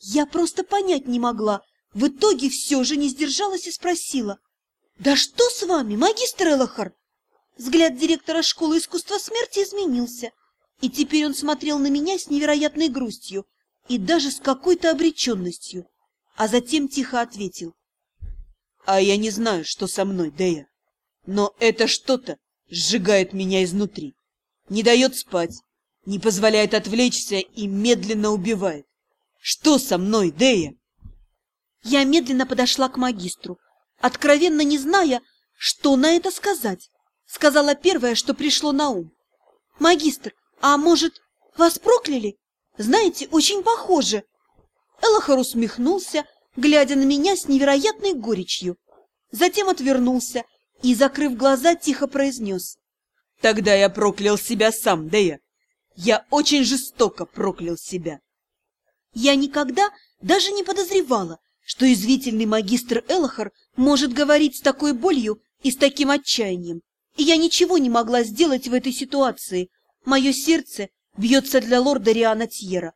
Я просто понять не могла. В итоге все же не сдержалась и спросила. «Да что с вами, магистр Элохар?» Взгляд директора школы искусства смерти изменился, и теперь он смотрел на меня с невероятной грустью и даже с какой-то обреченностью, а затем тихо ответил. «А я не знаю, что со мной, Дея, но это что-то сжигает меня изнутри, не дает спать, не позволяет отвлечься и медленно убивает. Что со мной, Дея?» Я медленно подошла к магистру, откровенно не зная, что на это сказать. Сказала первое, что пришло на ум. «Магистр, а может, вас прокляли? Знаете, очень похоже». Элохор усмехнулся, глядя на меня с невероятной горечью. Затем отвернулся и, закрыв глаза, тихо произнес. «Тогда я проклял себя сам, Дея. Я очень жестоко проклял себя». Я никогда даже не подозревала, что извительный магистр Элохор может говорить с такой болью и с таким отчаянием. И я ничего не могла сделать в этой ситуации. Мое сердце бьется для лорда Риана Тьера.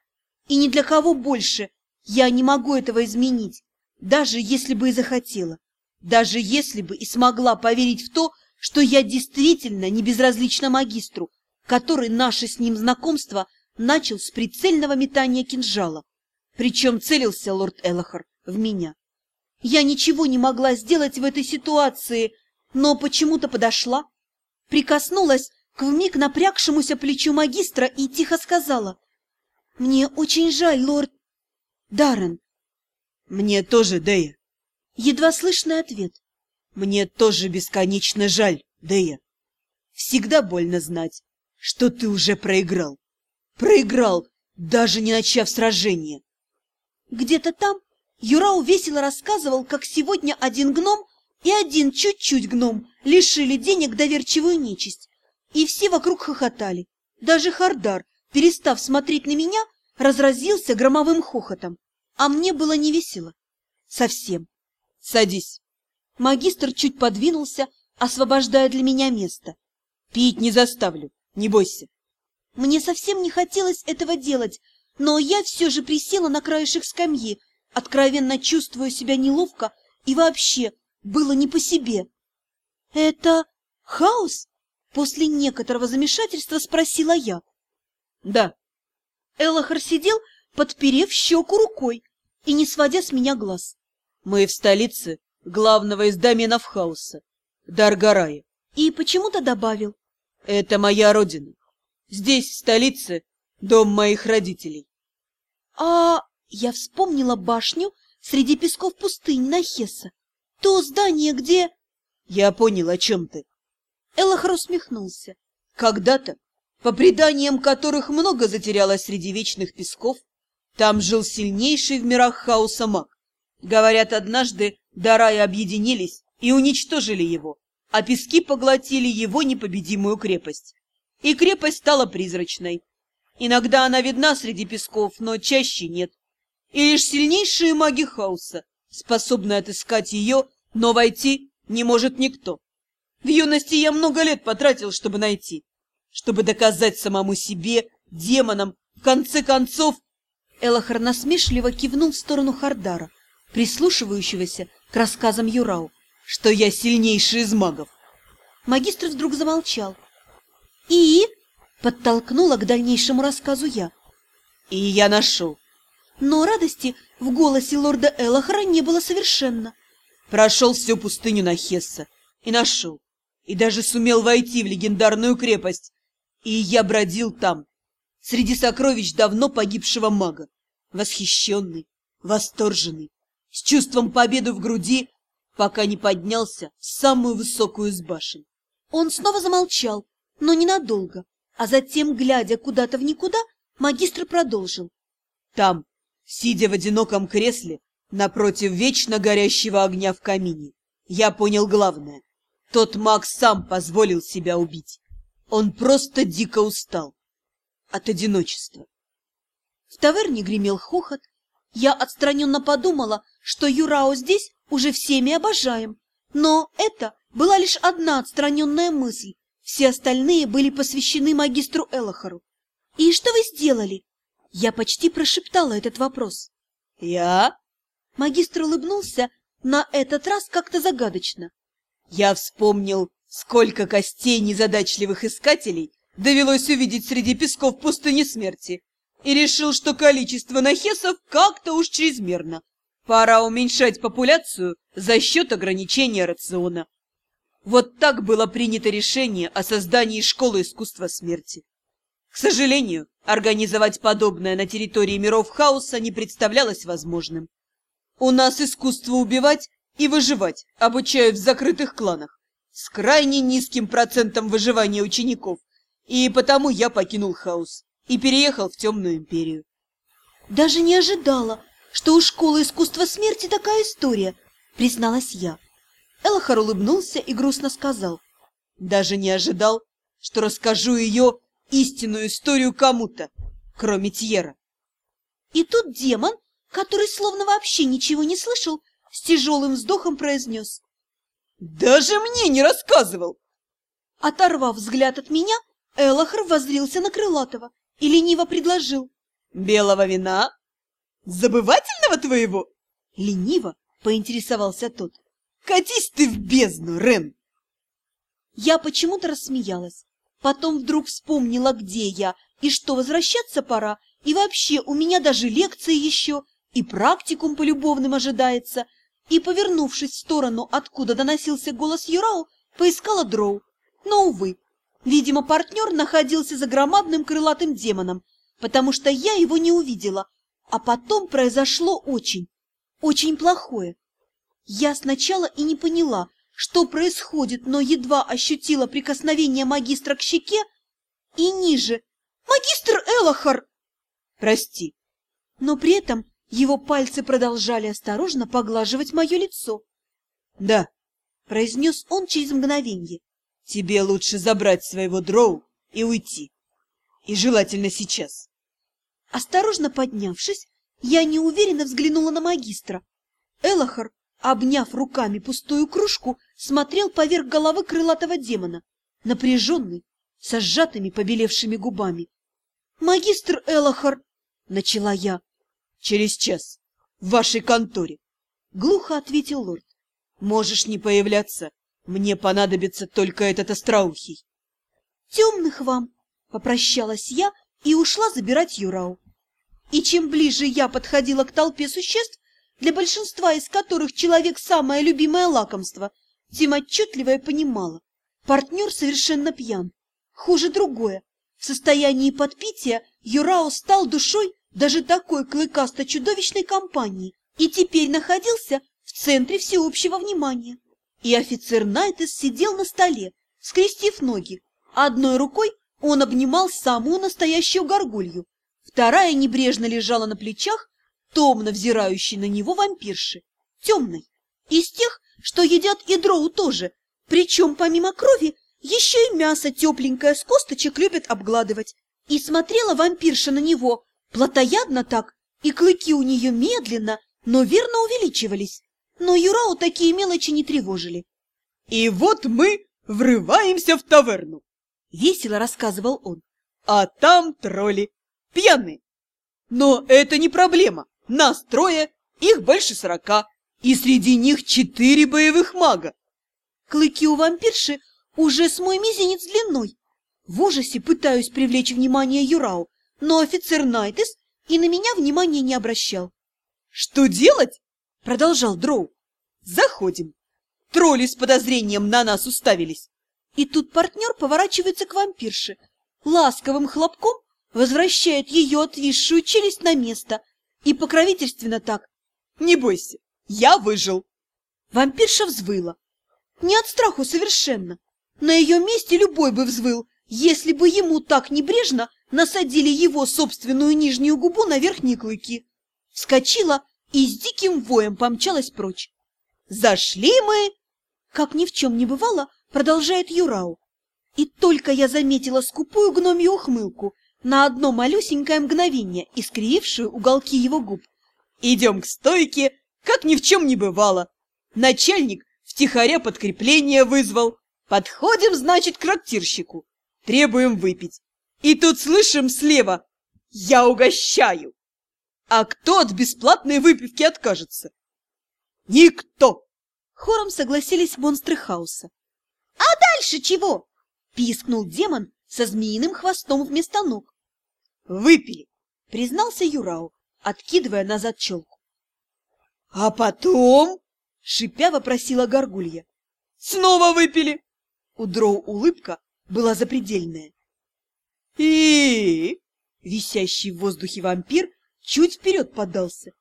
И ни для кого больше я не могу этого изменить, даже если бы и захотела. Даже если бы и смогла поверить в то, что я действительно не безразлична магистру, который наше с ним знакомство начал с прицельного метания кинжала. Причем целился лорд Элохар в меня. Я ничего не могла сделать в этой ситуации, но почему-то подошла, прикоснулась к вмиг напрягшемуся плечу магистра и тихо сказала. «Мне очень жаль, лорд Даррен». «Мне тоже, Дея». Едва слышный ответ. «Мне тоже бесконечно жаль, Дея. Всегда больно знать, что ты уже проиграл. Проиграл, даже не начав сражение. Где-то там Юрау весело рассказывал, как сегодня один гном и один чуть-чуть гном лишили денег доверчивую нечисть. И все вокруг хохотали. Даже Хардар, перестав смотреть на меня, разразился громовым хохотом. А мне было не весело. Совсем. Садись. Магистр чуть подвинулся, освобождая для меня место. Пить не заставлю, не бойся. Мне совсем не хотелось этого делать, но я все же присела на краешек скамьи, откровенно чувствуя себя неловко и вообще было не по себе. — Это хаос? — после некоторого замешательства спросила я. — Да. Элохар сидел, подперев щеку рукой и не сводя с меня глаз. — Мы в столице главного из доменов хаоса, Даргарая. И почему-то добавил. — Это моя родина. Здесь, в столице, дом моих родителей. А я вспомнила башню среди песков пустыни Нахеса. То здание, где... Я понял, о чем ты. Элохор усмехнулся. Когда-то, по преданиям которых много затерялось среди вечных песков, там жил сильнейший в мирах хаоса маг. Говорят, однажды Дараи объединились и уничтожили его, а пески поглотили его непобедимую крепость. И крепость стала призрачной, Иногда она видна среди песков, но чаще нет. И лишь сильнейшие маги хаоса способны отыскать ее, но войти не может никто. В юности я много лет потратил, чтобы найти, чтобы доказать самому себе, демонам, в конце концов... Элохар насмешливо кивнул в сторону Хардара, прислушивающегося к рассказам Юрау, что я сильнейший из магов. Магистр вдруг замолчал. «И?» Подтолкнула к дальнейшему рассказу я. И я нашел. Но радости в голосе лорда Элохара не было совершенно. Прошел всю пустыню на Хесса и нашел. И даже сумел войти в легендарную крепость. И я бродил там, среди сокровищ давно погибшего мага. Восхищенный, восторженный, с чувством победы в груди, пока не поднялся в самую высокую из башен. Он снова замолчал, но ненадолго. А затем, глядя куда-то в никуда, магистр продолжил. Там, сидя в одиноком кресле, напротив вечно горящего огня в камине, я понял главное. Тот маг сам позволил себя убить. Он просто дико устал от одиночества. В таверне гремел хохот. Я отстраненно подумала, что Юрао здесь уже всеми обожаем. Но это была лишь одна отстраненная мысль, все остальные были посвящены магистру Элохору. «И что вы сделали?» Я почти прошептала этот вопрос. Я? Магистр улыбнулся на этот раз как-то загадочно. Я вспомнил, сколько костей незадачливых искателей довелось увидеть среди песков пустыни смерти, и решил, что количество нахесов как-то уж чрезмерно. Пора уменьшать популяцию за счет ограничения рациона. Вот так было принято решение о создании школы искусства смерти. К сожалению, организовать подобное на территории миров хаоса не представлялось возможным. У нас искусство убивать и выживать обучают в закрытых кланах с крайне низким процентом выживания учеников, и потому я покинул хаос и переехал в темную империю. Даже не ожидала, что у школы искусства смерти такая история, призналась я. Элохар улыбнулся и грустно сказал. Даже не ожидал, что расскажу ее истинную историю кому-то, кроме Тьера. И тут демон, который словно вообще ничего не слышал, с тяжелым вздохом произнес. «Даже мне не рассказывал!» Оторвав взгляд от меня, Элохар воззрился на Крылатого и лениво предложил. «Белого вина? Забывательного твоего?» Лениво поинтересовался тот. «Катись ты в бездну, Рен!» Я почему-то рассмеялась. Потом вдруг вспомнила, где я, и что возвращаться пора, и вообще у меня даже лекции еще, и практикум по любовным ожидается, и, повернувшись в сторону, откуда доносился голос Юрау, поискала дроу. Но, увы, видимо, партнер находился за громадным крылатым демоном, потому что я его не увидела, а потом произошло очень, очень плохое. Я сначала и не поняла, что происходит, но едва ощутила прикосновение магистра к щеке и ниже. «Магистр Элохар!» «Прости!» Но при этом его пальцы продолжали осторожно поглаживать мое лицо. «Да», — произнес он через мгновенье. «Тебе лучше забрать своего дроу и уйти. И желательно сейчас». Осторожно поднявшись, я неуверенно взглянула на магистра. Элохар, обняв руками пустую кружку, смотрел поверх головы крылатого демона, напряженный, со сжатыми побелевшими губами. «Магистр Элохар!» — начала я. «Через час. В вашей конторе!» — глухо ответил лорд. «Можешь не появляться. Мне понадобится только этот остроухий». «Темных вам!» — попрощалась я и ушла забирать Юрау. И чем ближе я подходила к толпе существ, для большинства из которых человек самое любимое лакомство, тем отчетливо я понимала. Партнер совершенно пьян. Хуже другое. В состоянии подпития Юрао стал душой даже такой клыкасто-чудовищной компании и теперь находился в центре всеобщего внимания. И офицер Найтес сидел на столе, скрестив ноги. Одной рукой он обнимал самую настоящую горгулью, вторая небрежно лежала на плечах, томно взирающей на него вампирши, темной, из тех, что едят и дроу тоже, причем помимо крови еще и мясо тепленькое с косточек любят обгладывать. И смотрела вампирша на него, плотоядно так, и клыки у нее медленно, но верно увеличивались. Но Юрау такие мелочи не тревожили. «И вот мы врываемся в таверну!» — весело рассказывал он. «А там тролли, пьяные. Но это не проблема. Нас трое, их больше сорока, и среди них четыре боевых мага. Клыки у вампирши уже с мой мизинец длиной. В ужасе пытаюсь привлечь внимание Юрау, но офицер Найтес и на меня внимания не обращал. «Что делать?» — продолжал Дроу. «Заходим. Тролли с подозрением на нас уставились». И тут партнер поворачивается к вампирше. Ласковым хлопком возвращает ее отвисшую челюсть на место и покровительственно так. «Не бойся, я выжил!» Вампирша взвыла. Не от страху совершенно. На ее месте любой бы взвыл, если бы ему так небрежно насадили его собственную нижнюю губу на верхние клыки. Вскочила и с диким воем помчалась прочь. «Зашли мы!» Как ни в чем не бывало, продолжает Юрау. И только я заметила скупую гномью ухмылку, на одно малюсенькое мгновение искривившую уголки его губ. «Идем к стойке, как ни в чем не бывало. Начальник втихаря подкрепление вызвал. Подходим, значит, к трактирщику. Требуем выпить. И тут слышим слева «Я угощаю!» А кто от бесплатной выпивки откажется? Никто! Хором согласились монстры хаоса. «А дальше чего?» — пискнул демон со змеиным хвостом вместо ног. «Выпили!» — признался Юрау, откидывая назад челку. «А потом?» — шипя вопросила горгулья. «Снова выпили!» У Дроу улыбка была запредельная. «И?» — висящий в воздухе вампир чуть вперед подался.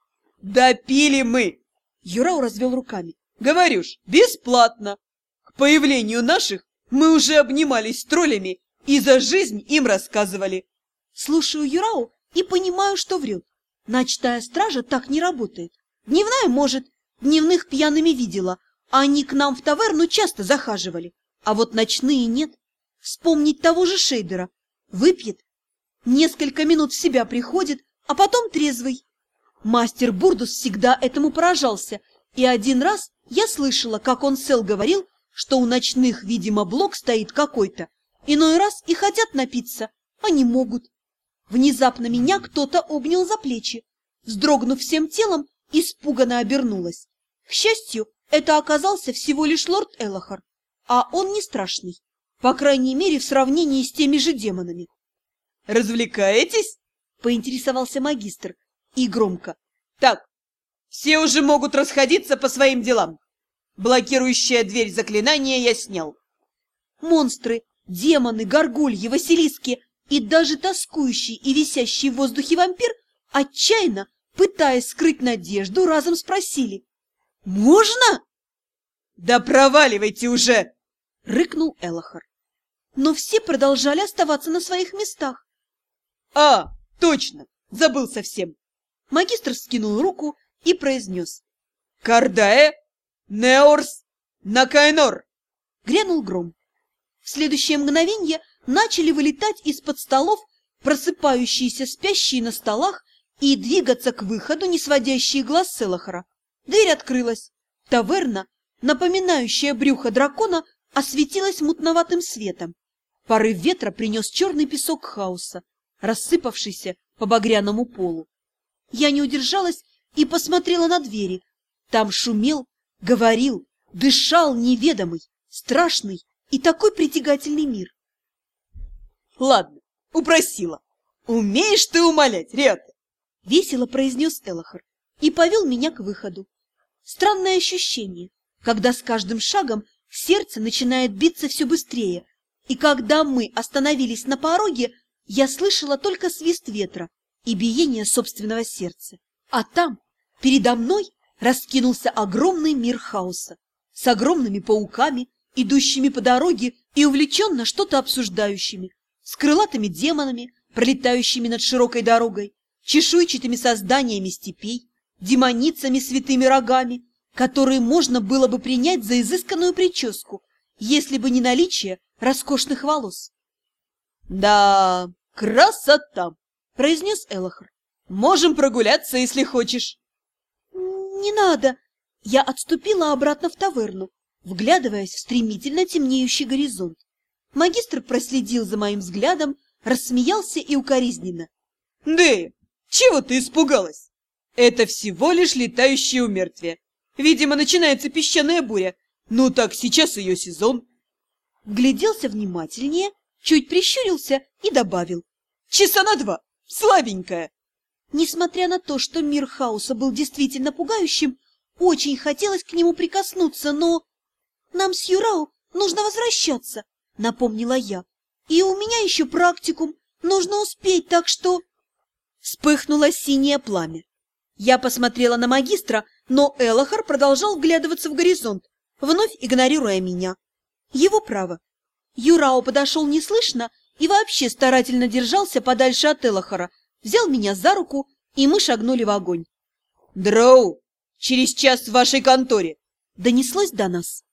«Допили мы!» Юрау развел руками. Говорю ж, бесплатно. К появлению наших мы уже обнимались с троллями и за жизнь им рассказывали. Слушаю Юрау и понимаю, что врет. Ночная стража так не работает. Дневная, может, дневных пьяными видела, а они к нам в таверну часто захаживали. А вот ночные нет. Вспомнить того же Шейдера. Выпьет, несколько минут в себя приходит, а потом трезвый. Мастер Бурдус всегда этому поражался, и один раз я слышала, как он Сел говорил, что у ночных, видимо, блок стоит какой-то. Иной раз и хотят напиться, а не могут. Внезапно меня кто-то обнял за плечи. Вздрогнув всем телом, испуганно обернулась. К счастью, это оказался всего лишь лорд Элохар, а он не страшный, по крайней мере, в сравнении с теми же демонами. «Развлекаетесь?» — поинтересовался магистр и громко. «Так, все уже могут расходиться по своим делам. Блокирующая дверь заклинания я снял. Монстры, демоны, горгульи, василиски и даже тоскующий и висящий в воздухе вампир, отчаянно, пытаясь скрыть надежду, разом спросили. «Можно?» «Да проваливайте уже!» — рыкнул Элохар. Но все продолжали оставаться на своих местах. «А, точно! Забыл совсем!» Магистр скинул руку и произнес. «Кардае, Неорс, Накайнор!» Грянул гром. В следующее мгновенье начали вылетать из-под столов просыпающиеся спящие на столах и двигаться к выходу, не сводящие глаз Селахара. Дверь открылась. Таверна, напоминающая брюхо дракона, осветилась мутноватым светом. Порыв ветра принес черный песок хаоса, рассыпавшийся по багряному полу. Я не удержалась и посмотрела на двери. Там шумел, говорил, дышал неведомый, страшный и такой притягательный мир. Ладно, упросила. Умеешь ты умолять, Риата? Весело произнес Элохар и повел меня к выходу. Странное ощущение, когда с каждым шагом сердце начинает биться все быстрее, и когда мы остановились на пороге, я слышала только свист ветра и биение собственного сердца. А там, передо мной, раскинулся огромный мир хаоса с огромными пауками, идущими по дороге и увлеченно что-то обсуждающими, с крылатыми демонами, пролетающими над широкой дорогой, чешуйчатыми созданиями степей, демоницами с витыми рогами, которые можно было бы принять за изысканную прическу, если бы не наличие роскошных волос. «Да, красота!» — произнес Элохар. Можем прогуляться, если хочешь. Не надо. Я отступила обратно в таверну, вглядываясь в стремительно темнеющий горизонт. Магистр проследил за моим взглядом, рассмеялся и укоризненно. Дэя, чего ты испугалась? Это всего лишь летающее умертвие. Видимо, начинается песчаная буря. Ну так, сейчас ее сезон. Вгляделся внимательнее, чуть прищурился и добавил. Часа на два. Слабенькая. Несмотря на то, что мир хаоса был действительно пугающим, очень хотелось к нему прикоснуться, но... «Нам с Юрау нужно возвращаться», — напомнила я. «И у меня еще практикум, нужно успеть, так что...» Вспыхнуло синее пламя. Я посмотрела на магистра, но Элохар продолжал вглядываться в горизонт, вновь игнорируя меня. Его право. Юрао подошел неслышно и вообще старательно держался подальше от Элохара, взял меня за руку, и мы шагнули в огонь. «Дроу, через час в вашей конторе!» Донеслось до нас.